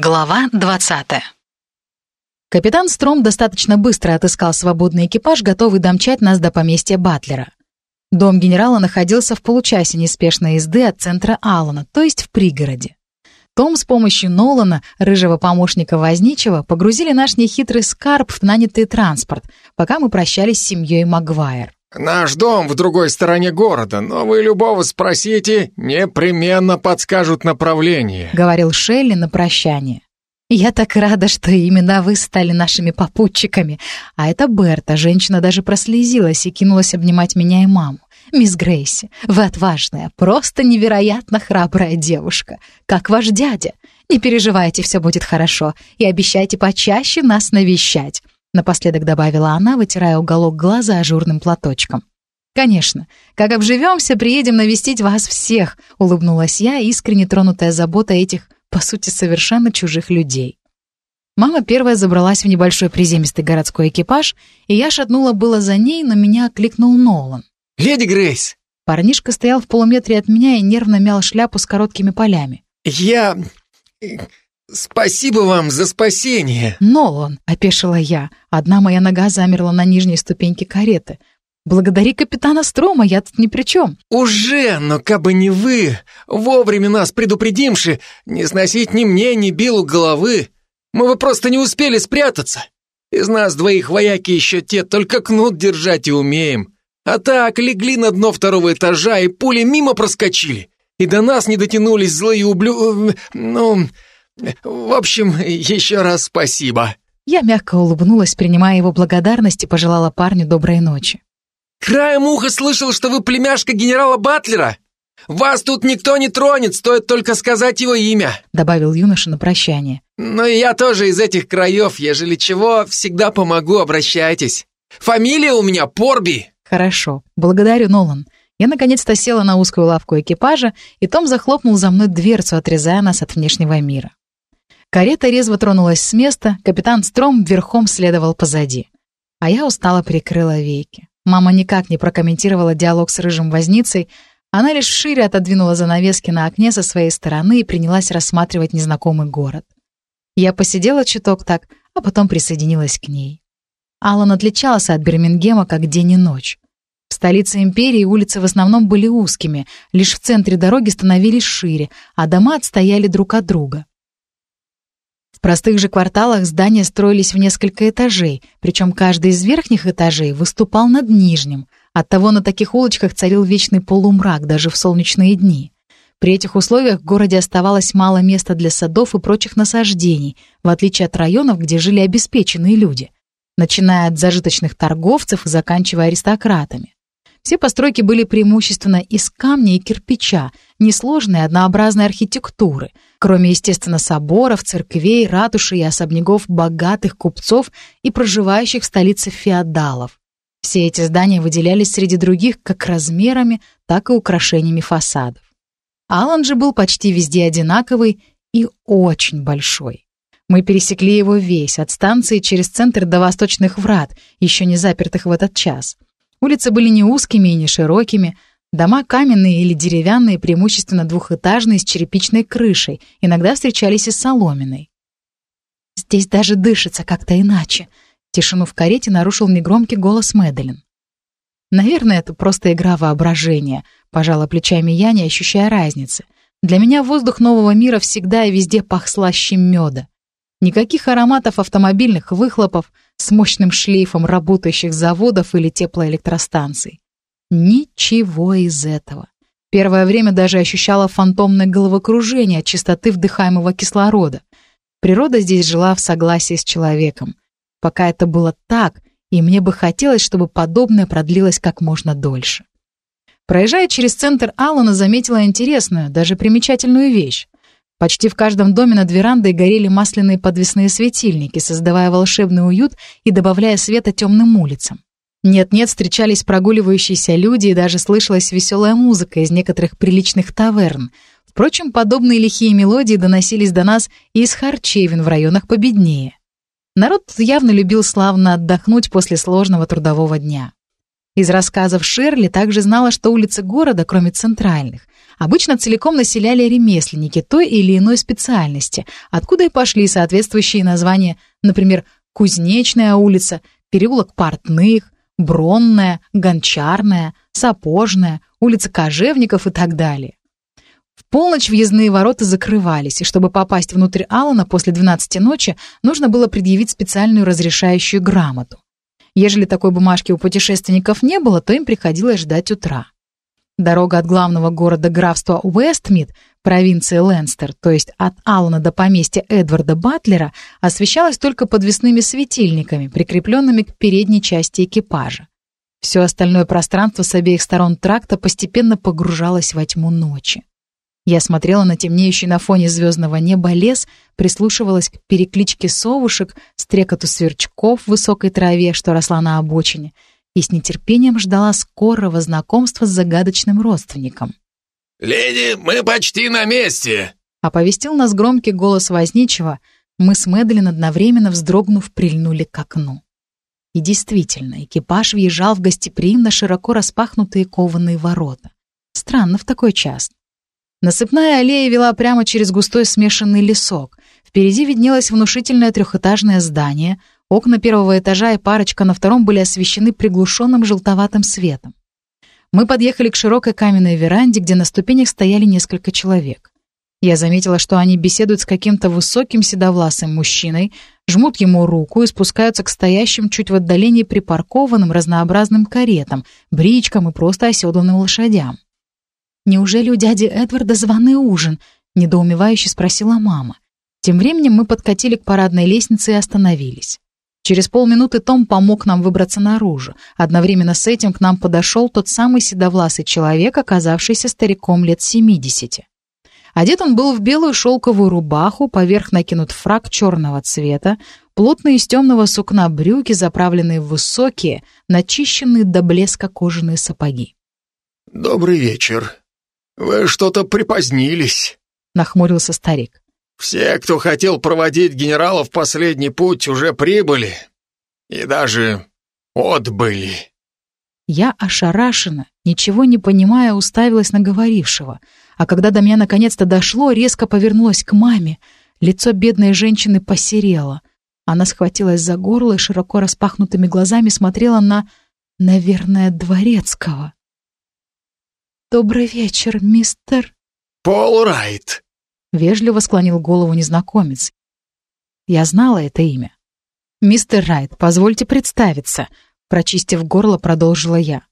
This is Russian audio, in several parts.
Глава 20 Капитан Стром достаточно быстро отыскал свободный экипаж, готовый домчать нас до поместья Батлера. Дом генерала находился в получасе неспешной езды от центра Аллана, то есть в пригороде. Том с помощью Нолана, рыжего помощника возничего, погрузили наш нехитрый скарб в нанятый транспорт, пока мы прощались с семьей Магуайр. «Наш дом в другой стороне города, но вы любого спросите, непременно подскажут направление», — говорил Шелли на прощание. «Я так рада, что именно вы стали нашими попутчиками. А это Берта, женщина даже прослезилась и кинулась обнимать меня и маму. «Мисс Грейси, вы отважная, просто невероятно храбрая девушка, как ваш дядя. Не переживайте, все будет хорошо, и обещайте почаще нас навещать», напоследок добавила она, вытирая уголок глаза ажурным платочком. «Конечно. Как обживемся, приедем навестить вас всех», — улыбнулась я, искренне тронутая заботой этих, по сути, совершенно чужих людей. Мама первая забралась в небольшой приземистый городской экипаж, и я шатнула было за ней, но меня окликнул Нолан. «Леди Грейс!» Парнишка стоял в полуметре от меня и нервно мял шляпу с короткими полями. «Я... спасибо вам за спасение!» «Нолан!» — опешила я. Одна моя нога замерла на нижней ступеньке кареты. «Благодари капитана Строма, я тут ни при чем». «Уже, но кабы не вы, вовремя нас предупредимши, не сносить ни мне, ни Биллу головы, мы бы просто не успели спрятаться. Из нас двоих вояки еще те, только кнут держать и умеем. А так, легли на дно второго этажа и пули мимо проскочили. И до нас не дотянулись злые ублю... Ну... В общем, еще раз спасибо. Я мягко улыбнулась, принимая его благодарность и пожелала парню доброй ночи. Краем уха слышал, что вы племяшка генерала Батлера. Вас тут никто не тронет, стоит только сказать его имя», — добавил юноша на прощание. «Но я тоже из этих краев, ежели чего, всегда помогу, обращайтесь. Фамилия у меня Порби». «Хорошо. Благодарю, Нолан». Я наконец-то села на узкую лавку экипажа, и Том захлопнул за мной дверцу, отрезая нас от внешнего мира. Карета резво тронулась с места, капитан Стром верхом следовал позади. А я устало прикрыла веки. Мама никак не прокомментировала диалог с рыжим возницей, она лишь шире отодвинула занавески на окне со своей стороны и принялась рассматривать незнакомый город. Я посидела чуток так, а потом присоединилась к ней. Аллан отличался от Бирмингема как день и ночь. В столице империи улицы в основном были узкими, лишь в центре дороги становились шире, а дома отстояли друг от друга. В простых же кварталах здания строились в несколько этажей, причем каждый из верхних этажей выступал над нижним. Оттого на таких улочках царил вечный полумрак даже в солнечные дни. При этих условиях в городе оставалось мало места для садов и прочих насаждений, в отличие от районов, где жили обеспеченные люди начиная от зажиточных торговцев и заканчивая аристократами. Все постройки были преимущественно из камня и кирпича, несложной однообразной архитектуры, кроме, естественно, соборов, церквей, ратушей и особняков богатых купцов и проживающих в столице феодалов. Все эти здания выделялись среди других как размерами, так и украшениями фасадов. Алан же был почти везде одинаковый и очень большой. Мы пересекли его весь, от станции через центр до восточных врат, еще не запертых в этот час. Улицы были не узкими и не широкими, дома каменные или деревянные, преимущественно двухэтажные, с черепичной крышей, иногда встречались и с соломенной. «Здесь даже дышится как-то иначе», — тишину в карете нарушил негромкий голос Мэдалин. «Наверное, это просто игра воображения», — пожала плечами я, не ощущая разницы. «Для меня воздух нового мира всегда и везде пах слаще меда. Никаких ароматов автомобильных выхлопов с мощным шлейфом работающих заводов или теплоэлектростанций. Ничего из этого. Первое время даже ощущала фантомное головокружение от чистоты вдыхаемого кислорода. Природа здесь жила в согласии с человеком. Пока это было так, и мне бы хотелось, чтобы подобное продлилось как можно дольше. Проезжая через центр Аллана, заметила интересную, даже примечательную вещь. Почти в каждом доме над верандой горели масляные подвесные светильники, создавая волшебный уют и добавляя света темным улицам. Нет-нет, встречались прогуливающиеся люди и даже слышалась веселая музыка из некоторых приличных таверн. Впрочем, подобные лихие мелодии доносились до нас и из харчевин в районах победнее. Народ явно любил славно отдохнуть после сложного трудового дня. Из рассказов Шерли также знала, что улицы города, кроме центральных, обычно целиком населяли ремесленники той или иной специальности, откуда и пошли соответствующие названия, например, Кузнечная улица, переулок Портных, Бронная, Гончарная, Сапожная, улица Кожевников и так далее. В полночь въездные ворота закрывались, и чтобы попасть внутрь Алана после 12 ночи, нужно было предъявить специальную разрешающую грамоту. Ежели такой бумажки у путешественников не было, то им приходилось ждать утра. Дорога от главного города графства Уэстмид, провинции Ленстер, то есть от Аллана до поместья Эдварда Батлера, освещалась только подвесными светильниками, прикрепленными к передней части экипажа. Все остальное пространство с обеих сторон тракта постепенно погружалось во тьму ночи. Я смотрела на темнеющий на фоне звездного неба лес, прислушивалась к перекличке совушек, стрекоту сверчков в высокой траве, что росла на обочине, и с нетерпением ждала скорого знакомства с загадочным родственником. «Леди, мы почти на месте!» Оповестил нас громкий голос возничего. Мы с Мэдлин одновременно вздрогнув прильнули к окну. И действительно, экипаж въезжал в гостеприимно широко распахнутые кованые ворота. Странно в такой час. Насыпная аллея вела прямо через густой смешанный лесок. Впереди виднелось внушительное трехэтажное здание. Окна первого этажа и парочка на втором были освещены приглушенным желтоватым светом. Мы подъехали к широкой каменной веранде, где на ступенях стояли несколько человек. Я заметила, что они беседуют с каким-то высоким седовласым мужчиной, жмут ему руку и спускаются к стоящим чуть в отдалении припаркованным разнообразным каретам, бричкам и просто оседланным лошадям. «Неужели у дяди Эдварда званый ужин?» — недоумевающе спросила мама. Тем временем мы подкатили к парадной лестнице и остановились. Через полминуты Том помог нам выбраться наружу. Одновременно с этим к нам подошел тот самый седовласый человек, оказавшийся стариком лет семидесяти. Одет он был в белую шелковую рубаху, поверх накинут фраг черного цвета, плотные из темного сукна брюки, заправленные в высокие, начищенные до блеска кожаные сапоги. «Добрый вечер», «Вы что-то припозднились», — нахмурился старик. «Все, кто хотел проводить генерала в последний путь, уже прибыли. И даже отбыли». Я ошарашена, ничего не понимая, уставилась на говорившего. А когда до меня наконец-то дошло, резко повернулась к маме. Лицо бедной женщины посерело. Она схватилась за горло и широко распахнутыми глазами смотрела на, наверное, дворецкого. «Добрый вечер, мистер...» «Пол Райт!» — вежливо склонил голову незнакомец. Я знала это имя. «Мистер Райт, позвольте представиться», — прочистив горло, продолжила я.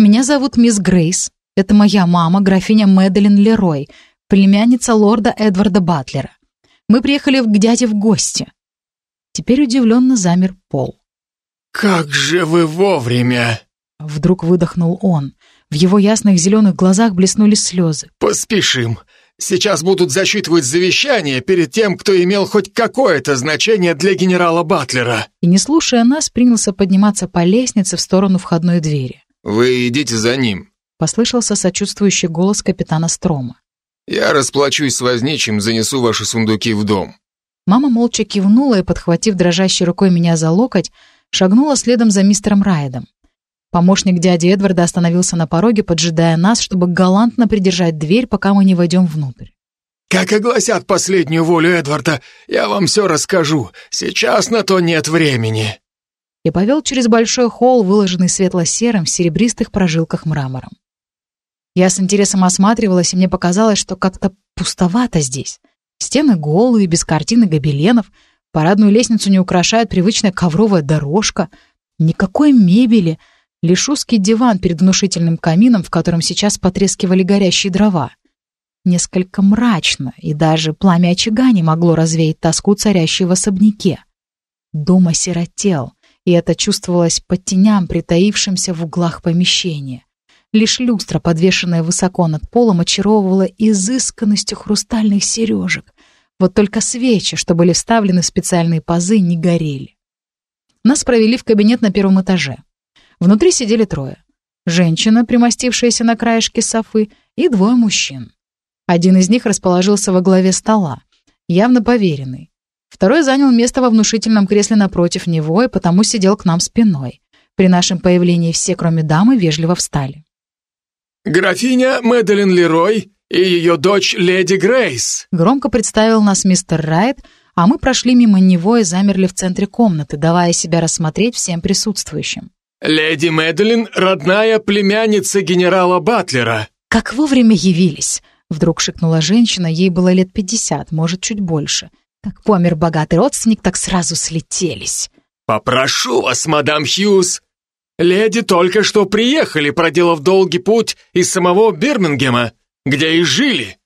«Меня зовут мисс Грейс. Это моя мама, графиня Мэдалин Лерой, племянница лорда Эдварда Батлера. Мы приехали к дяде в гости». Теперь удивленно замер Пол. «Как же вы вовремя!» Вдруг выдохнул он. В его ясных зеленых глазах блеснули слезы. «Поспешим. Сейчас будут засчитывать завещание перед тем, кто имел хоть какое-то значение для генерала Батлера». И, не слушая нас, принялся подниматься по лестнице в сторону входной двери. «Вы идите за ним», — послышался сочувствующий голос капитана Строма. «Я расплачусь с возничим, занесу ваши сундуки в дом». Мама молча кивнула и, подхватив дрожащей рукой меня за локоть, шагнула следом за мистером Райдом. Помощник дяди Эдварда остановился на пороге, поджидая нас, чтобы галантно придержать дверь, пока мы не войдем внутрь. «Как огласят последнюю волю Эдварда, я вам все расскажу. Сейчас на то нет времени». И повел через большой холл, выложенный светло-серым в серебристых прожилках мрамором. Я с интересом осматривалась, и мне показалось, что как-то пустовато здесь. Стены голые, без картин и гобеленов, парадную лестницу не украшает привычная ковровая дорожка, никакой мебели — Лишь узкий диван перед внушительным камином, в котором сейчас потрескивали горящие дрова. Несколько мрачно, и даже пламя очага не могло развеять тоску, царящую в особняке. Дом осиротел, и это чувствовалось под теням, притаившимся в углах помещения. Лишь люстра, подвешенная высоко над полом, очаровывала изысканностью хрустальных сережек. Вот только свечи, что были вставлены в специальные пазы, не горели. Нас провели в кабинет на первом этаже. Внутри сидели трое. Женщина, примостившаяся на краешке софы, и двое мужчин. Один из них расположился во главе стола, явно поверенный. Второй занял место во внушительном кресле напротив него и потому сидел к нам спиной. При нашем появлении все, кроме дамы, вежливо встали. «Графиня Мэдалин Лерой и ее дочь Леди Грейс», громко представил нас мистер Райт, а мы прошли мимо него и замерли в центре комнаты, давая себя рассмотреть всем присутствующим. «Леди Мэдалин — родная племянница генерала Батлера». «Как вовремя явились!» — вдруг шикнула женщина, ей было лет пятьдесят, может, чуть больше. Как помер богатый родственник, так сразу слетелись. «Попрошу вас, мадам Хьюз, леди только что приехали, проделав долгий путь из самого Бирмингема, где и жили.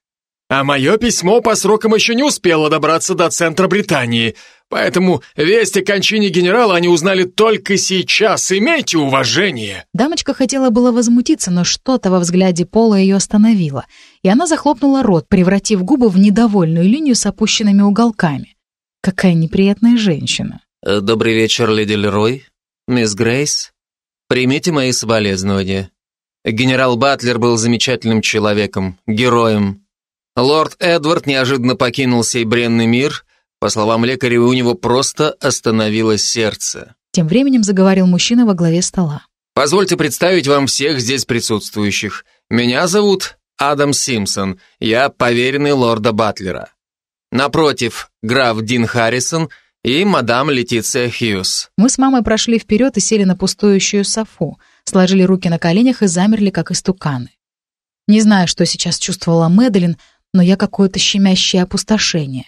А мое письмо по срокам еще не успело добраться до центра Британии, поэтому весть о кончине генерала они узнали только сейчас. Имейте уважение!» Дамочка хотела было возмутиться, но что-то во взгляде Пола ее остановило, и она захлопнула рот, превратив губы в недовольную линию с опущенными уголками. Какая неприятная женщина. Э, «Добрый вечер, леди Лерой. Мисс Грейс, примите мои соболезнования. Генерал Батлер был замечательным человеком, героем, Лорд Эдвард неожиданно покинул сей бренный мир. По словам лекаря, у него просто остановилось сердце. Тем временем заговорил мужчина во главе стола. Позвольте представить вам всех здесь присутствующих. Меня зовут Адам Симпсон. Я поверенный лорда Батлера. Напротив, граф Дин Харрисон и мадам Летиция Хьюз. Мы с мамой прошли вперед и сели на пустующую софу, сложили руки на коленях и замерли, как истуканы. Не знаю, что сейчас чувствовала Мэдалин, но я какое-то щемящее опустошение.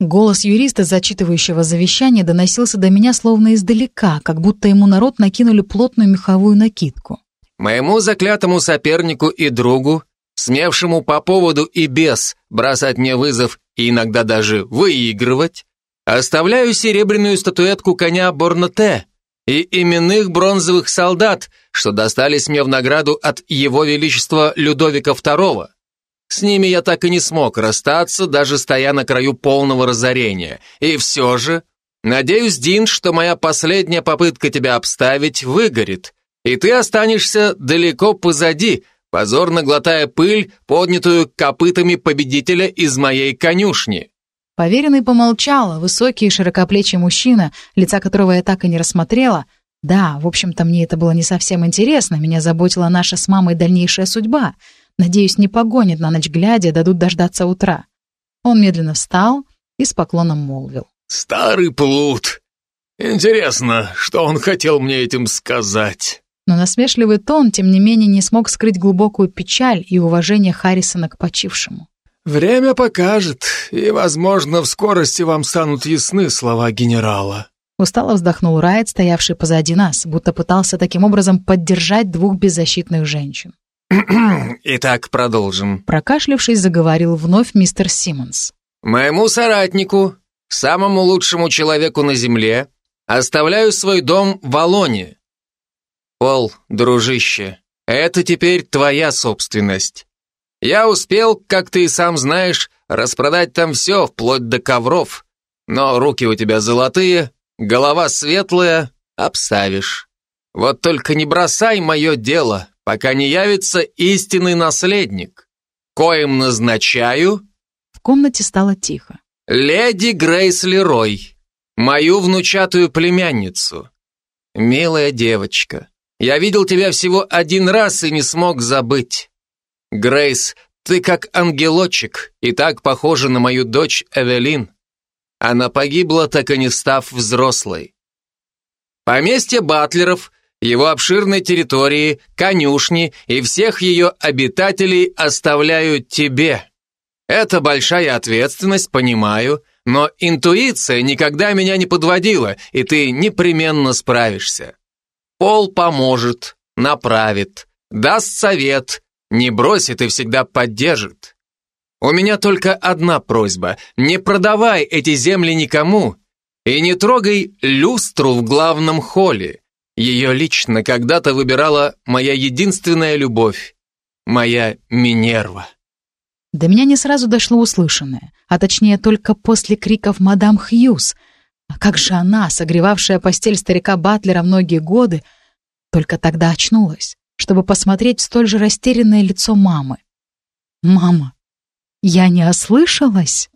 Голос юриста, зачитывающего завещание, доносился до меня словно издалека, как будто ему народ накинули плотную меховую накидку. «Моему заклятому сопернику и другу, смевшему по поводу и без бросать мне вызов и иногда даже выигрывать, оставляю серебряную статуэтку коня Борноте и именных бронзовых солдат, что достались мне в награду от Его Величества Людовика II, с ними я так и не смог расстаться, даже стоя на краю полного разорения. И все же, надеюсь, Дин, что моя последняя попытка тебя обставить выгорит, и ты останешься далеко позади, позорно глотая пыль, поднятую копытами победителя из моей конюшни. Поверенный помолчал, высокий и широкоплечий мужчина, лица которого я так и не рассмотрела. Да, в общем-то, мне это было не совсем интересно, меня заботила наша с мамой дальнейшая судьба — Надеюсь, не погонит на ночь глядя, дадут дождаться утра. Он медленно встал и с поклоном молвил. «Старый плут. Интересно, что он хотел мне этим сказать?» Но насмешливый тон, тем не менее, не смог скрыть глубокую печаль и уважение Харрисона к почившему. «Время покажет, и, возможно, в скорости вам станут ясны слова генерала». Устало вздохнул Райт, стоявший позади нас, будто пытался таким образом поддержать двух беззащитных женщин. Итак, продолжим. Прокашлявшись, заговорил вновь мистер Симмонс. Моему соратнику, самому лучшему человеку на земле, оставляю свой дом в Алоне. Пол, дружище, это теперь твоя собственность. Я успел, как ты и сам знаешь, распродать там все, вплоть до ковров. Но руки у тебя золотые, голова светлая, обставишь. Вот только не бросай мое дело, пока не явится истинный наследник. Коим назначаю...» В комнате стало тихо. «Леди Грейс Лерой, мою внучатую племянницу. Милая девочка, я видел тебя всего один раз и не смог забыть. Грейс, ты как ангелочек и так похожа на мою дочь Эвелин. Она погибла, так и не став взрослой. Поместье Батлеров его обширной территории, конюшни и всех ее обитателей оставляю тебе. Это большая ответственность, понимаю, но интуиция никогда меня не подводила, и ты непременно справишься. Пол поможет, направит, даст совет, не бросит и всегда поддержит. У меня только одна просьба, не продавай эти земли никому и не трогай люстру в главном холле. Ее лично когда-то выбирала моя единственная любовь, моя Минерва. До меня не сразу дошло услышанное, а точнее только после криков мадам Хьюз. А как же она, согревавшая постель старика Батлера многие годы, только тогда очнулась, чтобы посмотреть столь же растерянное лицо мамы. «Мама, я не ослышалась?»